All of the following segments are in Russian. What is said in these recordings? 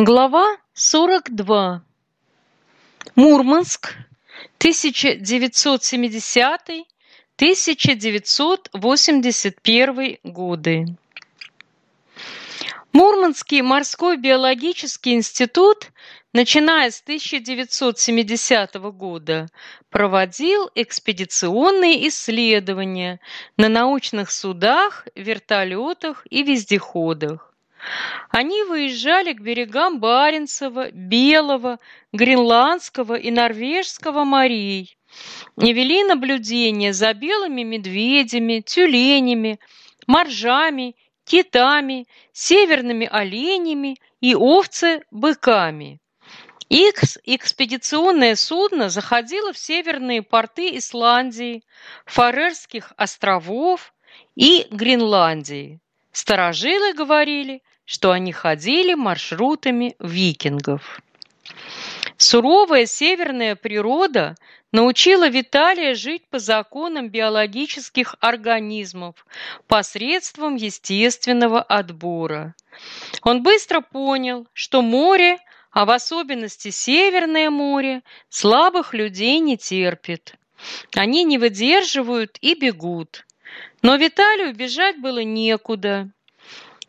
Глава сорок два. Мурманск, тысяча девятьсот семидесятый тысяча девятьсот восемьдесят первый годы. Мурманский морской биологический институт, начиная с 1970 года, проводил экспедиционные исследования на научных судах, вертолетах и вездеходах. Они выезжали к берегам Баренцева, Белого, Гренландского и Норвежского морей и вели наблюдение за белыми медведями, тюленями, моржами, китами, северными оленями и овцы-быками. Их экспедиционное судно заходило в северные порты Исландии, Фарерских островов и Гренландии. Старожилы говорили, что они ходили маршрутами викингов. Суровая северная природа научила Виталия жить по законам биологических организмов посредством естественного отбора. Он быстро понял, что море, а в особенности Северное море, слабых людей не терпит. Они не выдерживают и бегут. Но Виталию бежать было некуда,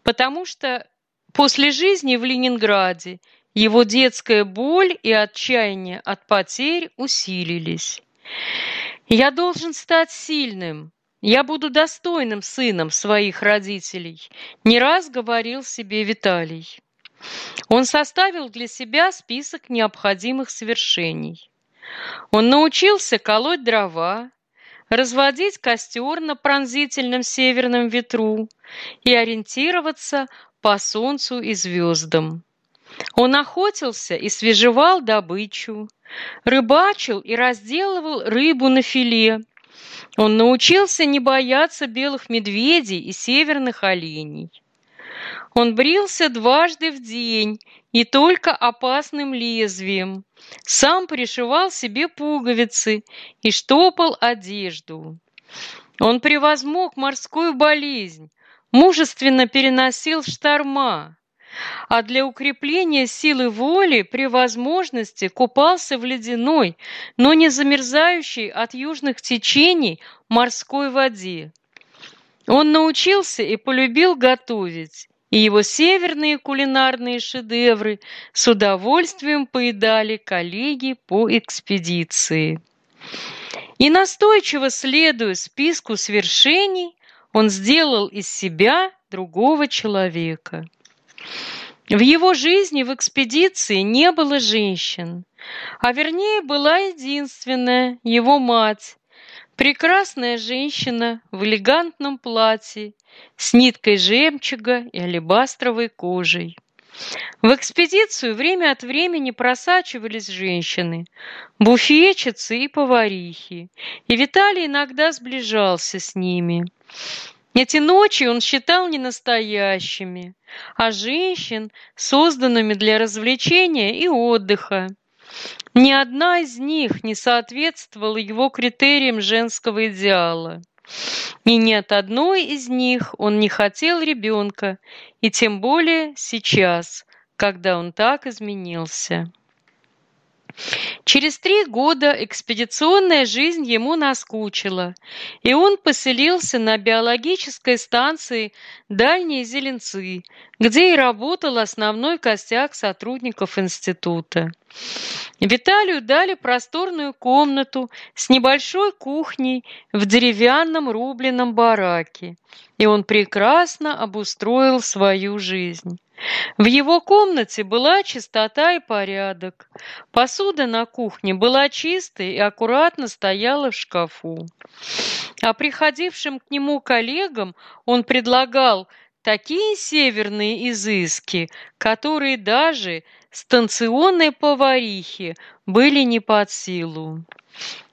потому что после жизни в Ленинграде его детская боль и отчаяние от потерь усилились. «Я должен стать сильным, я буду достойным сыном своих родителей», не раз говорил себе Виталий. Он составил для себя список необходимых совершений. Он научился колоть дрова, разводить костер на пронзительном северном ветру и ориентироваться по солнцу и звездам. Он охотился и свежевал добычу, рыбачил и разделывал рыбу на филе. Он научился не бояться белых медведей и северных оленей. Он брился дважды в день, не только опасным лезвием. Сам пришивал себе пуговицы и штопал одежду. Он превозмог морскую болезнь, мужественно переносил шторма, а для укрепления силы воли при возможности купался в ледяной, но не замерзающей от южных течений морской воде. Он научился и полюбил готовить, и его северные кулинарные шедевры с удовольствием поедали коллеги по экспедиции. И настойчиво следуя списку свершений, он сделал из себя другого человека. В его жизни в экспедиции не было женщин, а вернее была единственная, его мать, Прекрасная женщина в элегантном платье с ниткой жемчуга и алебастровой кожей. В экспедицию время от времени просачивались женщины, буфетчицы и поварихи, и Виталий иногда сближался с ними. Эти ночи он считал не настоящими, а женщин, созданными для развлечения и отдыха. Ни одна из них не соответствовала его критериям женского идеала. И ни от одной из них он не хотел ребенка, и тем более сейчас, когда он так изменился. Через три года экспедиционная жизнь ему наскучила, и он поселился на биологической станции «Дальние Зеленцы», где и работал основной костяк сотрудников института. Виталию дали просторную комнату с небольшой кухней в деревянном рубленном бараке, и он прекрасно обустроил свою жизнь. В его комнате была чистота и порядок. Посуда на кухне была чистой и аккуратно стояла в шкафу. А приходившим к нему коллегам он предлагал такие северные изыски, которые даже станционной поварихе были не под силу.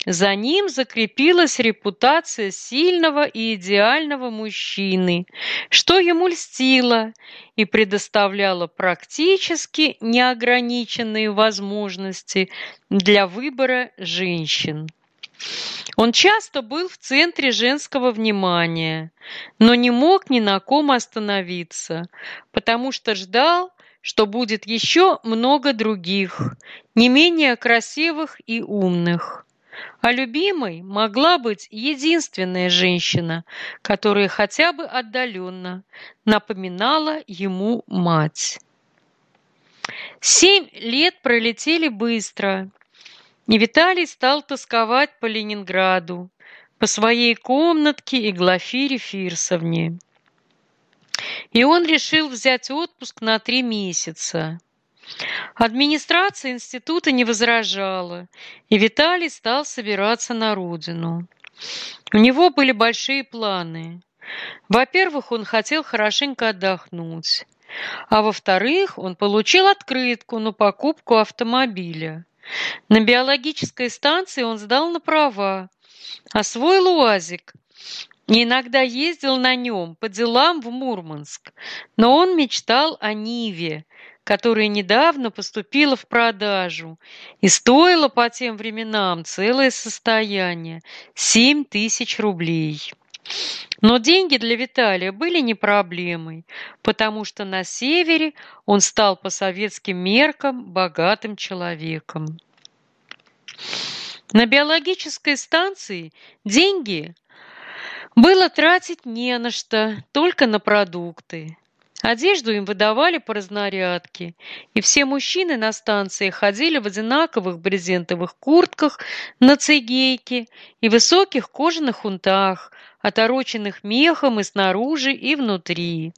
За ним закрепилась репутация сильного и идеального мужчины, что ему льстило и предоставляло практически неограниченные возможности для выбора женщин. Он часто был в центре женского внимания, но не мог ни на ком остановиться, потому что ждал, что будет еще много других, не менее красивых и умных. А любимой могла быть единственная женщина, которая хотя бы отдаленно напоминала ему мать. Семь лет пролетели быстро, и Виталий стал тосковать по Ленинграду, по своей комнатке и Глафире Фирсовне. И он решил взять отпуск на три месяца. Администрация института не возражала, и Виталий стал собираться на родину. У него были большие планы. Во-первых, он хотел хорошенько отдохнуть. А во-вторых, он получил открытку на покупку автомобиля. На биологической станции он сдал на права, освоил УАЗик и иногда ездил на нем по делам в Мурманск. Но он мечтал о Ниве, которая недавно поступила в продажу и стоила по тем временам целое состояние – 7 тысяч рублей. Но деньги для Виталия были не проблемой, потому что на севере он стал по советским меркам богатым человеком. На биологической станции деньги было тратить не на что, только на продукты. Одежду им выдавали по разнарядке, и все мужчины на станции ходили в одинаковых брезентовых куртках на цигейке и высоких кожаных унтах, отороченных мехом и снаружи, и внутри.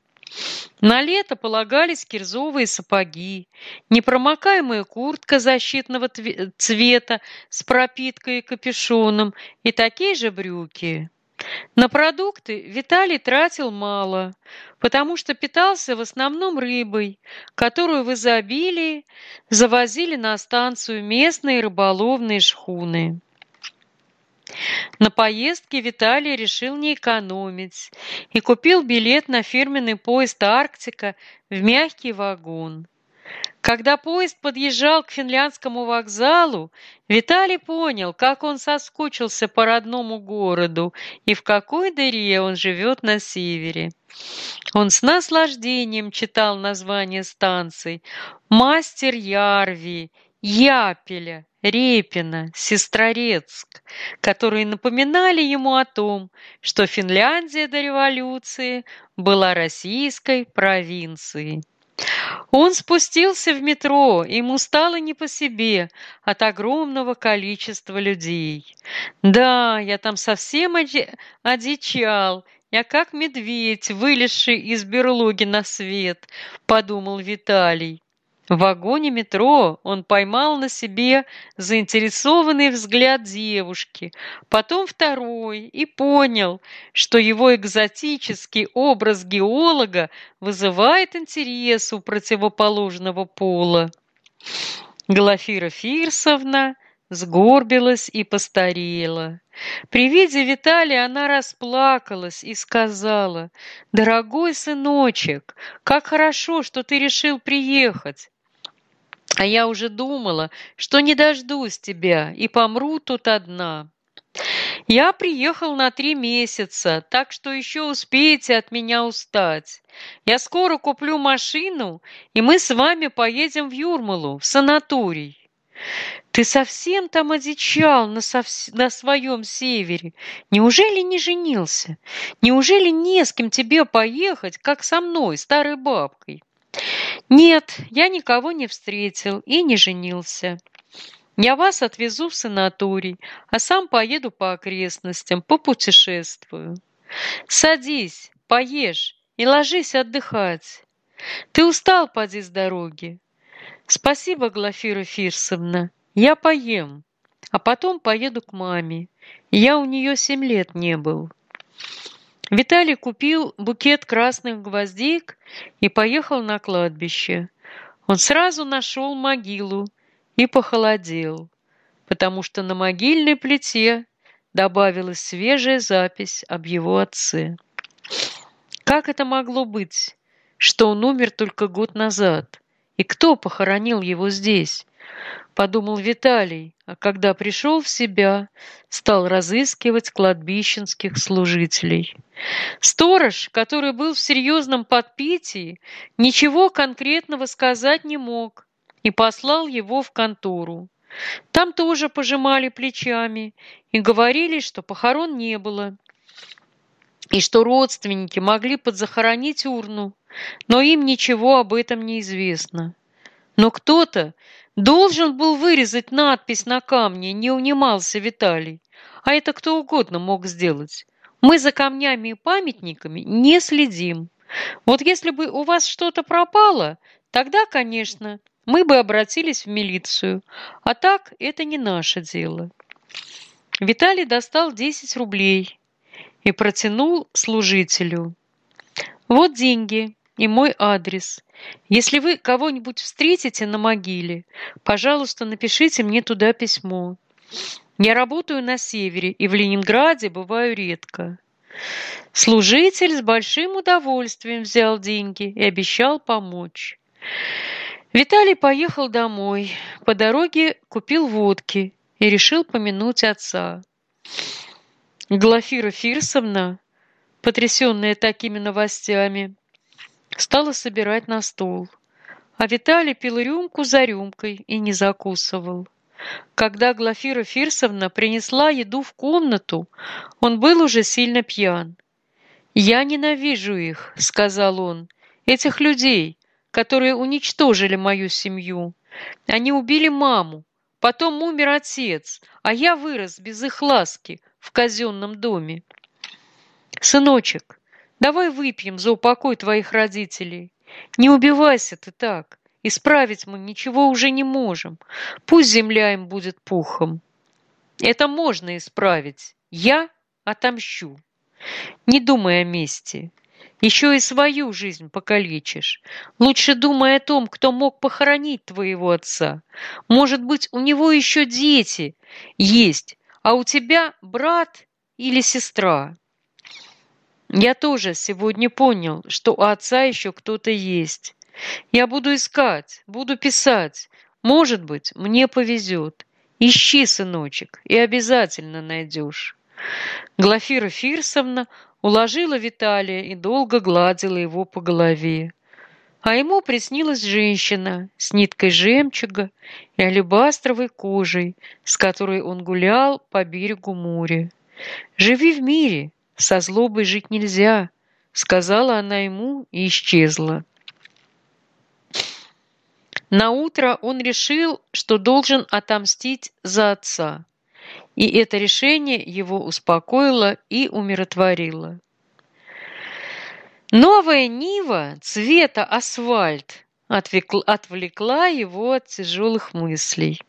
На лето полагались кирзовые сапоги, непромокаемая куртка защитного цвета с пропиткой и капюшоном и такие же брюки. На продукты Виталий тратил мало, потому что питался в основном рыбой, которую в изобилии завозили на станцию местные рыболовные шхуны. На поездке Виталий решил не экономить и купил билет на фирменный поезд «Арктика» в мягкий вагон. Когда поезд подъезжал к финляндскому вокзалу, Виталий понял, как он соскучился по родному городу и в какой дыре он живет на севере. Он с наслаждением читал названия станций «Мастер Ярви», «Япеля», Репина, Сестрорецк, которые напоминали ему о том, что Финляндия до революции была российской провинцией. Он спустился в метро, ему стало не по себе от огромного количества людей. Да, я там совсем одичал, я как медведь, вылезший из берлоги на свет, подумал Виталий. В вагоне метро он поймал на себе заинтересованный взгляд девушки, потом второй и понял, что его экзотический образ геолога вызывает интерес у противоположного пола. Глафира Фирсовна сгорбилась и постарела. При виде Виталия она расплакалась и сказала, «Дорогой сыночек, как хорошо, что ты решил приехать. А я уже думала, что не дождусь тебя и помру тут одна. Я приехал на три месяца, так что еще успеете от меня устать. Я скоро куплю машину, и мы с вами поедем в Юрмалу, в санаторий. Ты совсем там одичал на, сов... на своем севере? Неужели не женился? Неужели не с кем тебе поехать, как со мной, старой бабкой? Нет, я никого не встретил и не женился. Я вас отвезу в санаторий, а сам поеду по окрестностям, попутешествую. Садись, поешь и ложись отдыхать. Ты устал, поди с дороги. Спасибо, Глафира Фирсовна, я поем, а потом поеду к маме. Я у нее семь лет не был. Виталий купил букет красных гвоздик и поехал на кладбище. Он сразу нашел могилу и похолодел, потому что на могильной плите добавилась свежая запись об его отце. Как это могло быть, что он умер только год назад? И кто похоронил его здесь? Подумал Виталий, а когда пришел в себя, стал разыскивать кладбищенских служителей. Сторож, который был в серьезном подпитии, ничего конкретного сказать не мог и послал его в контору. Там тоже пожимали плечами и говорили, что похорон не было, и что родственники могли подзахоронить урну, но им ничего об этом не известно. Но кто-то Должен был вырезать надпись на камне, не унимался Виталий. А это кто угодно мог сделать. Мы за камнями и памятниками не следим. Вот если бы у вас что-то пропало, тогда, конечно, мы бы обратились в милицию. А так это не наше дело. Виталий достал 10 рублей и протянул служителю. Вот деньги и мой адрес. Если вы кого-нибудь встретите на могиле, пожалуйста, напишите мне туда письмо. Я работаю на севере и в Ленинграде бываю редко. Служитель с большим удовольствием взял деньги и обещал помочь. Виталий поехал домой. По дороге купил водки и решил помянуть отца. Глафира Фирсовна, потрясенная такими новостями, стала собирать на стол. А Виталий пил рюмку за рюмкой и не закусывал. Когда Глафира Фирсовна принесла еду в комнату, он был уже сильно пьян. «Я ненавижу их», — сказал он, — «этих людей, которые уничтожили мою семью. Они убили маму, потом умер отец, а я вырос без их ласки в казенном доме. Сыночек, Давай выпьем за упокой твоих родителей. Не убивайся ты так. Исправить мы ничего уже не можем. Пусть земля им будет пухом. Это можно исправить. Я отомщу. Не думай о мести. Еще и свою жизнь покалечишь. Лучше думай о том, кто мог похоронить твоего отца. Может быть, у него еще дети есть, а у тебя брат или сестра. Я тоже сегодня понял, что у отца еще кто-то есть. Я буду искать, буду писать. Может быть, мне повезет. Ищи, сыночек, и обязательно найдешь. Глафира Фирсовна уложила Виталия и долго гладила его по голове. А ему приснилась женщина с ниткой жемчуга и алебастровой кожей, с которой он гулял по берегу моря. «Живи в мире, со злобой жить нельзя, сказала она ему и исчезла. На утро он решил, что должен отомстить за отца. И это решение его успокоило и умиротворило. Новая Нива цвета асфальт отвлекла его от тяжелых мыслей.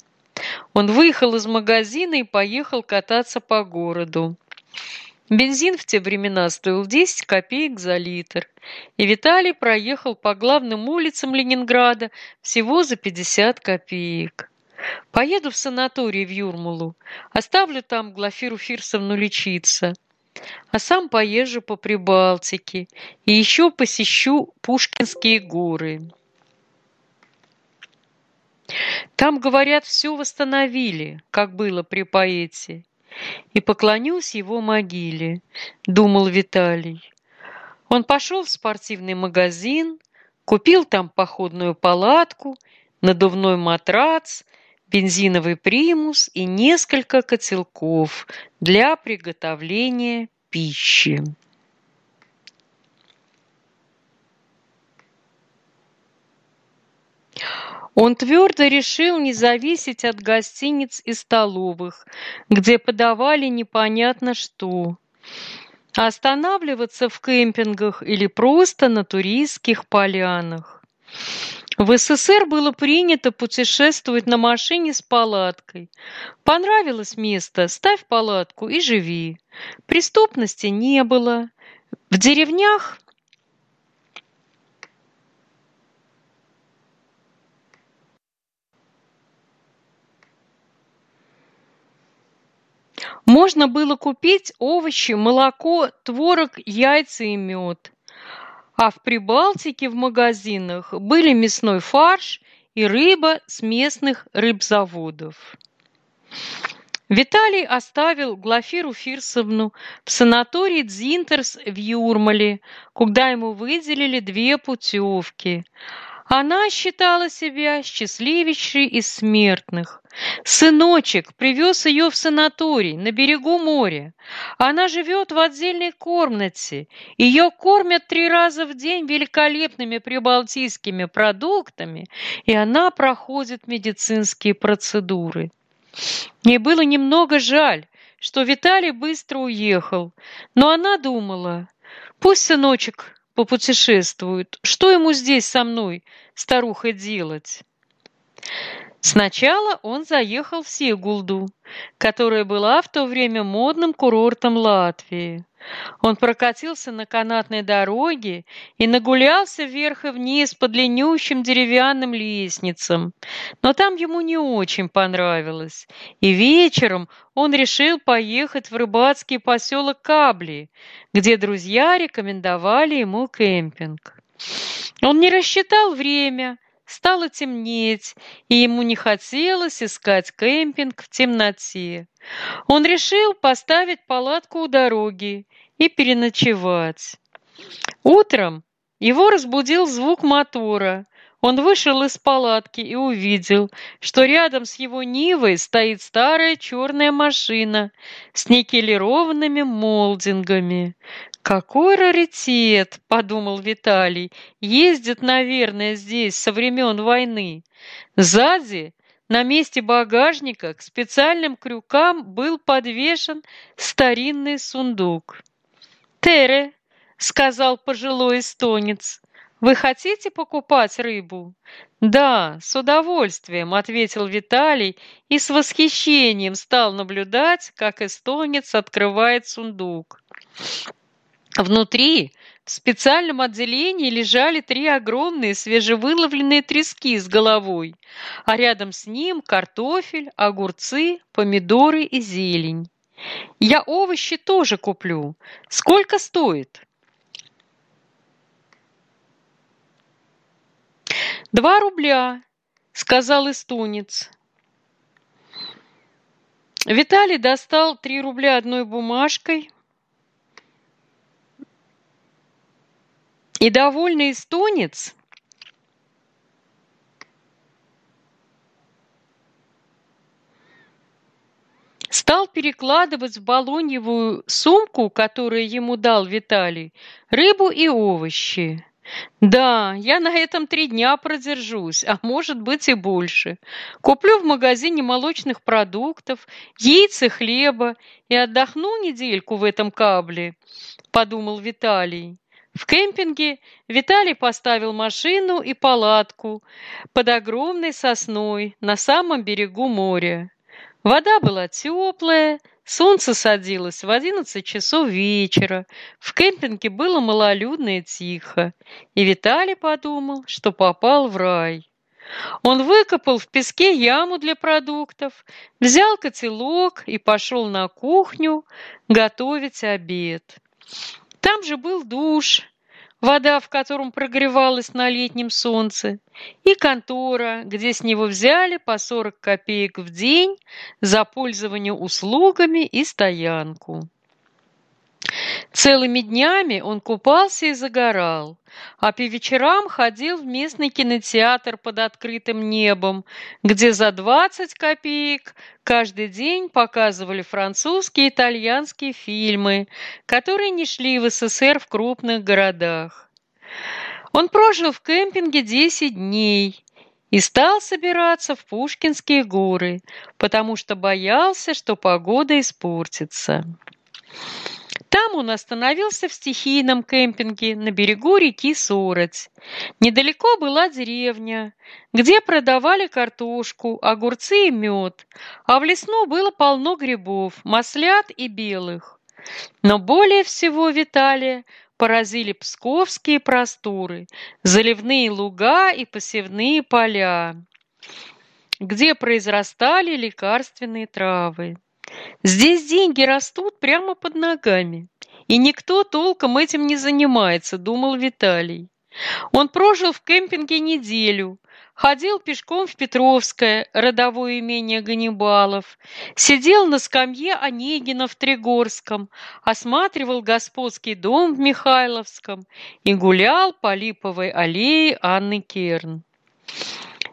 Он выехал из магазина и поехал кататься по городу. Бензин в те времена стоил 10 копеек за литр, и Виталий проехал по главным улицам Ленинграда всего за 50 копеек. Поеду в санаторий в Юрмалу, оставлю там Глафиру Фирсовну лечиться, а сам поезжу по Прибалтике и еще посещу Пушкинские горы. Там, говорят, все восстановили, как было при поэте, и поклонюсь его могиле, думал Виталий. Он пошел в спортивный магазин, купил там походную палатку, надувной матрац, бензиновый примус и несколько котелков для приготовления пищи. Он твердо решил не зависеть от гостиниц и столовых, где подавали непонятно что, а останавливаться в кемпингах или просто на туристских полянах. В СССР было принято путешествовать на машине с палаткой. Понравилось место, ставь палатку и живи. Преступности не было. В деревнях Можно было купить овощи, молоко, творог, яйца и мед. А в Прибалтике в магазинах были мясной фарш и рыба с местных рыбзаводов. Виталий оставил Глафиру Фирсовну в санатории Дзинтерс в Юрмале, куда ему выделили две путевки. Она считала себя счастливейшей из смертных. Сыночек привез ее в санаторий на берегу моря. Она живет в отдельной комнате. Ее кормят три раза в день великолепными прибалтийскими продуктами, и она проходит медицинские процедуры. Мне было немного жаль, что Виталий быстро уехал, но она думала, пусть сыночек попутешествует, что ему здесь со мной, старухой, делать? Сначала он заехал в Сигулду, которая была в то время модным курортом Латвии. Он прокатился на канатной дороге и нагулялся вверх и вниз по длиннющим деревянным лестницам. Но там ему не очень понравилось, и вечером он решил поехать в рыбацкий поселок Кабли, где друзья рекомендовали ему кемпинг. Он не рассчитал время, стало темнеть, и ему не хотелось искать кемпинг в темноте. Он решил поставить палатку у дороги и переночевать. Утром его разбудил звук мотора. Он вышел из палатки и увидел, что рядом с его Нивой стоит старая черная машина с никелированными молдингами. «Какой раритет!» — подумал Виталий. «Ездит, наверное, здесь со времен войны». Сзади, на месте багажника, к специальным крюкам был подвешен старинный сундук. «Тере», — сказал пожилой эстонец, — «вы хотите покупать рыбу?» «Да, с удовольствием», — ответил Виталий и с восхищением стал наблюдать, как эстонец открывает сундук. Внутри, в специальном отделении, лежали три огромные свежевыловленные трески с головой, а рядом с ним картофель, огурцы, помидоры и зелень. Я овощи тоже куплю. Сколько стоит? Два рубля, сказал эстонец. Виталий достал три рубля одной бумажкой, И довольный эстонец стал перекладывать в балоньевую сумку, которую ему дал Виталий, рыбу и овощи. Да, я на этом три дня продержусь, а может быть и больше. Куплю в магазине молочных продуктов, яйца, хлеба и отдохну недельку в этом кабле, подумал Виталий. В кемпинге Виталий поставил машину и палатку под огромной сосной на самом берегу моря. Вода была теплая, солнце садилось в одиннадцать часов вечера, в кемпинге было малолюдно и тихо, и Виталий подумал, что попал в рай. Он выкопал в песке яму для продуктов, взял котелок и пошел на кухню готовить обед. Там же был душ, вода в котором прогревалась на летнем солнце, и контора, где с него взяли по 40 копеек в день за пользование услугами и стоянку. Целыми днями он купался и загорал, а по вечерам ходил в местный кинотеатр под открытым небом, где за 20 копеек каждый день показывали французские и итальянские фильмы, которые не шли в СССР в крупных городах. Он прожил в кемпинге 10 дней и стал собираться в Пушкинские горы, потому что боялся, что погода испортится. Там он остановился в стихийном кемпинге на берегу реки Сороть. Недалеко была деревня, где продавали картошку, огурцы и мед, а в лесну было полно грибов, маслят и белых. Но более всего Виталия поразили псковские просторы, заливные луга и посевные поля, где произрастали лекарственные травы. Здесь деньги растут прямо под ногами, и никто толком этим не занимается, думал Виталий. Он прожил в кемпинге неделю, ходил пешком в Петровское, родовое имение Ганнибалов, сидел на скамье Онегина в Тригорском, осматривал господский дом в Михайловском и гулял по липовой аллее Анны Керн.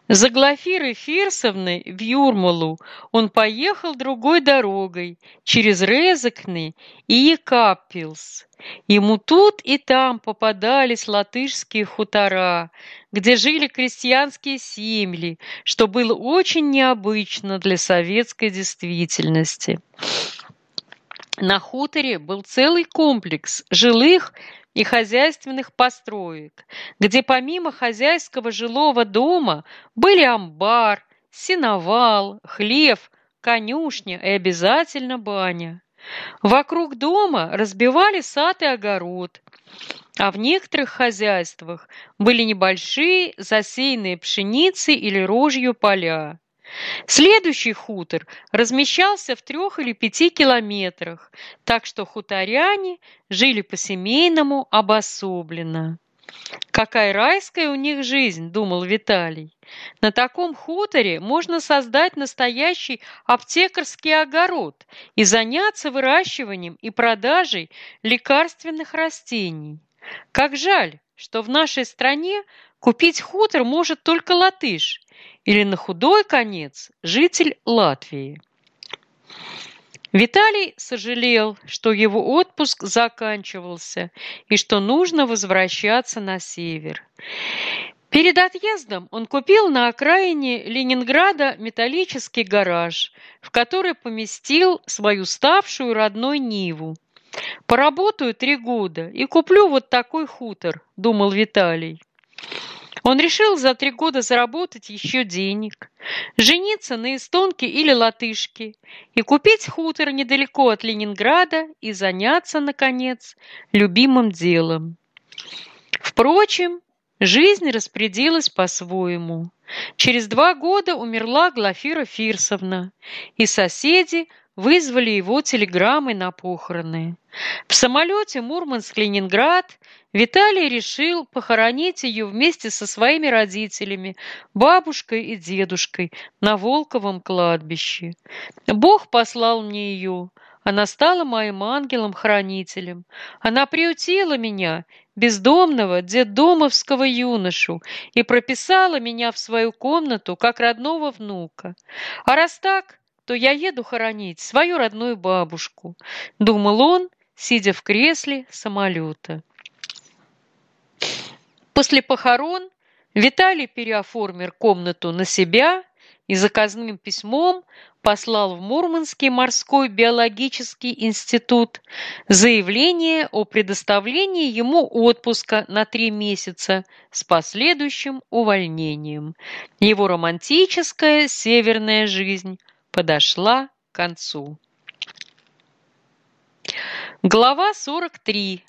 За Глафирой Фирсовной в Юрмалу он поехал другой дорогой, через Резакны и Екаппилс. Ему тут и там попадались латышские хутора, где жили крестьянские семьи, что было очень необычно для советской действительности. На хуторе был целый комплекс жилых и хозяйственных построек, где помимо хозяйского жилого дома были амбар, сеновал, хлев, конюшня и обязательно баня. Вокруг дома разбивали сад и огород, а в некоторых хозяйствах были небольшие засеянные пшеницей или рожью поля. Следующий хутор размещался в трех или пяти километрах, так что хуторяне жили по-семейному обособленно. «Какая райская у них жизнь!» – думал Виталий. «На таком хуторе можно создать настоящий аптекарский огород и заняться выращиванием и продажей лекарственных растений. Как жаль, что в нашей стране купить хутор может только латыш или на худой конец житель Латвии. Виталий сожалел, что его отпуск заканчивался и что нужно возвращаться на север. Перед отъездом он купил на окраине Ленинграда металлический гараж, в который поместил свою ставшую родной Ниву. «Поработаю три года и куплю вот такой хутор», – думал Виталий. Он решил за три года заработать еще денег, жениться на эстонке или латышке и купить хутор недалеко от Ленинграда и заняться, наконец, любимым делом. Впрочем, жизнь распорядилась по-своему. Через два года умерла Глафира Фирсовна, и соседи вызвали его телеграммой на похороны. В самолете Мурманск-Ленинград Виталий решил похоронить ее вместе со своими родителями, бабушкой и дедушкой на Волковом кладбище. Бог послал мне ее. Она стала моим ангелом-хранителем. Она приютила меня, бездомного детдомовского юношу, и прописала меня в свою комнату, как родного внука. А раз так, то я еду хоронить свою родную бабушку, думал он, сидя в кресле самолета. После похорон Виталий переоформил комнату на себя и заказным письмом послал в Мурманский морской биологический институт заявление о предоставлении ему отпуска на три месяца с последующим увольнением. Его романтическая северная жизнь подошла к концу. Глава 43.